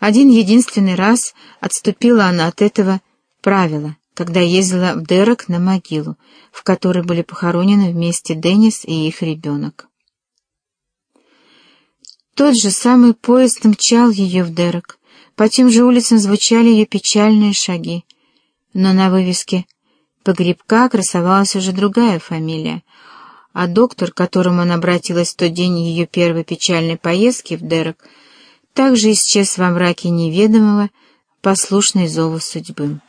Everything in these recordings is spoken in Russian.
Один единственный раз отступила она от этого правила, когда ездила в Дерек на могилу, в которой были похоронены вместе Деннис и их ребенок. Тот же самый поезд мчал ее в Дерек, по тем же улицам звучали ее печальные шаги, но на вывеске погребка красовалась уже другая фамилия, а доктор, к которому она обратилась в тот день ее первой печальной поездки в Дерек, также исчез во мраке неведомого, послушной зову судьбы.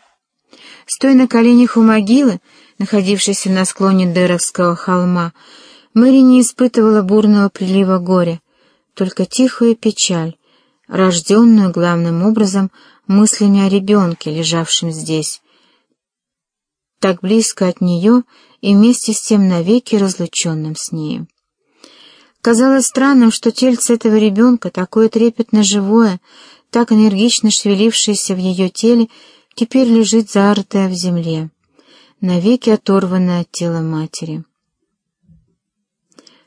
Стоя на коленях у могилы, находившейся на склоне Деровского холма, Мэри не испытывала бурного прилива горя, только тихую печаль, рожденную главным образом мыслями о ребенке, лежавшем здесь, так близко от нее и вместе с тем навеки разлученным с нею. Казалось странным, что тельце этого ребенка, такое трепетно живое, так энергично шевелившееся в ее теле, теперь лежит зарытое в земле, навеки оторванное от тела матери.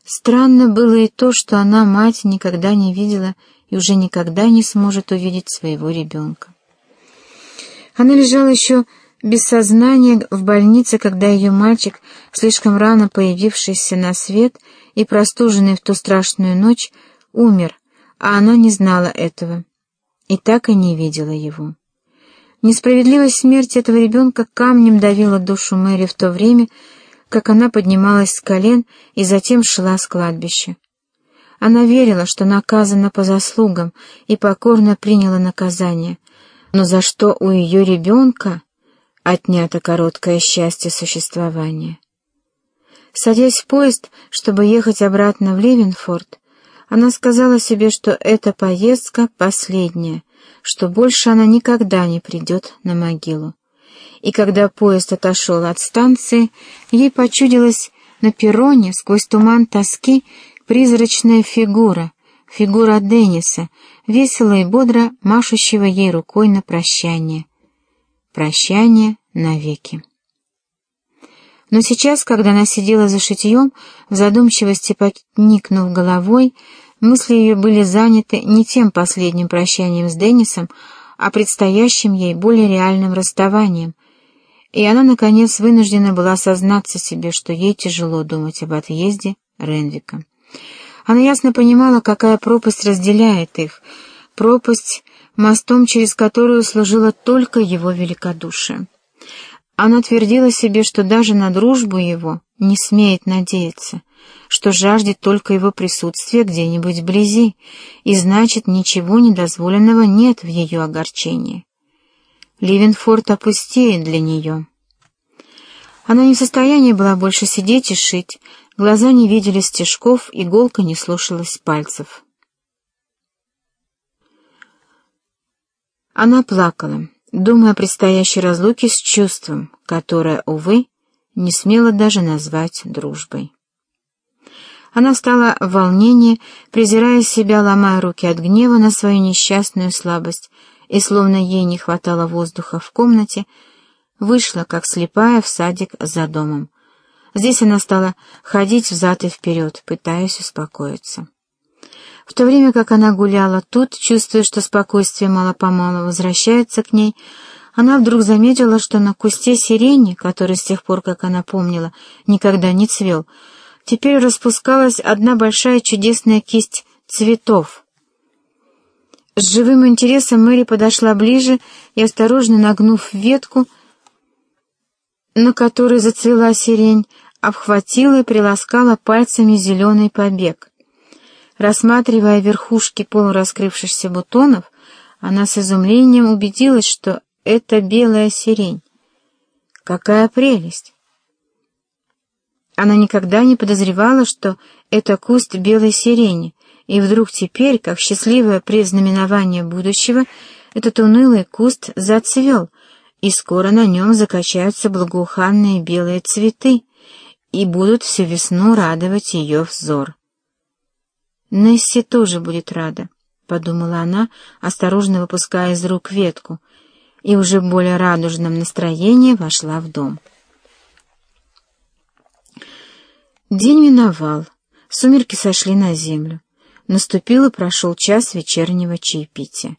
Странно было и то, что она, мать, никогда не видела и уже никогда не сможет увидеть своего ребенка. Она лежала еще без сознания в больнице, когда ее мальчик, слишком рано появившийся на свет и простуженный в ту страшную ночь, умер, а она не знала этого и так и не видела его. Несправедливость смерти этого ребенка камнем давила душу Мэри в то время, как она поднималась с колен и затем шла с кладбища. Она верила, что наказана по заслугам и покорно приняла наказание, но за что у ее ребенка отнято короткое счастье существования. Садясь в поезд, чтобы ехать обратно в Ливенфорд, она сказала себе, что эта поездка последняя, что больше она никогда не придет на могилу. И когда поезд отошел от станции, ей почудилась на перроне сквозь туман тоски призрачная фигура, фигура Денниса, весело и бодро машущего ей рукой на прощание. Прощание навеки. Но сейчас, когда она сидела за шитьем, в задумчивости поникнув головой, мысли ее были заняты не тем последним прощанием с Деннисом, а предстоящим ей более реальным расставанием, и она, наконец, вынуждена была сознаться себе, что ей тяжело думать об отъезде Ренвика. Она ясно понимала, какая пропасть разделяет их, пропасть, мостом через которую служило только его великодушие. Она твердила себе, что даже на дружбу его не смеет надеяться, что жаждет только его присутствия где-нибудь вблизи, и значит, ничего недозволенного нет в ее огорчении. Ливенфорд опустеет для нее. Она не в состоянии была больше сидеть и шить, глаза не видели стежков, иголка не слушалась пальцев. Она плакала, думая о предстоящей разлуке с чувством, которое, увы, не смела даже назвать дружбой. Она стала в волнении, презирая себя, ломая руки от гнева на свою несчастную слабость, и, словно ей не хватало воздуха в комнате, вышла, как слепая, в садик за домом. Здесь она стала ходить взад и вперед, пытаясь успокоиться. В то время как она гуляла тут, чувствуя, что спокойствие мало-помалу возвращается к ней, она вдруг заметила, что на кусте сирени, который с тех пор, как она помнила, никогда не цвел, теперь распускалась одна большая чудесная кисть цветов — с живым интересом Мэри подошла ближе и, осторожно нагнув ветку, на которой зацвела сирень, обхватила и приласкала пальцами зеленый побег. Рассматривая верхушки полураскрывшихся бутонов, она с изумлением убедилась, что это белая сирень. Какая прелесть! Она никогда не подозревала, что это куст белой сирени, и вдруг теперь, как счастливое предзнаменование будущего, этот унылый куст зацвел, и скоро на нем закачаются благоуханные белые цветы и будут всю весну радовать ее взор. Несси тоже будет рада, — подумала она, осторожно выпуская из рук ветку, и уже в более радужном настроении вошла в дом. День миновал, сумерки сошли на землю. Наступил и прошел час вечернего чаепития.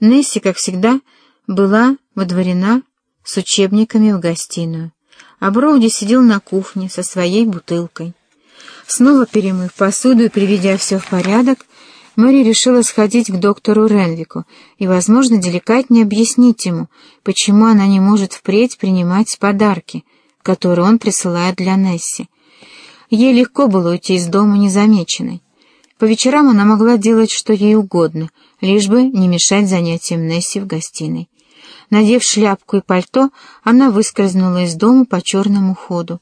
Несси, как всегда, была водворена с учебниками в гостиную, а Броуди сидел на кухне со своей бутылкой. Снова перемыв посуду и приведя все в порядок, Мэри решила сходить к доктору Ренвику и, возможно, деликатнее объяснить ему, почему она не может впредь принимать подарки, которые он присылает для Несси. Ей легко было уйти из дома незамеченной. По вечерам она могла делать что ей угодно, лишь бы не мешать занятиям Несси в гостиной. Надев шляпку и пальто, она выскользнула из дома по черному ходу.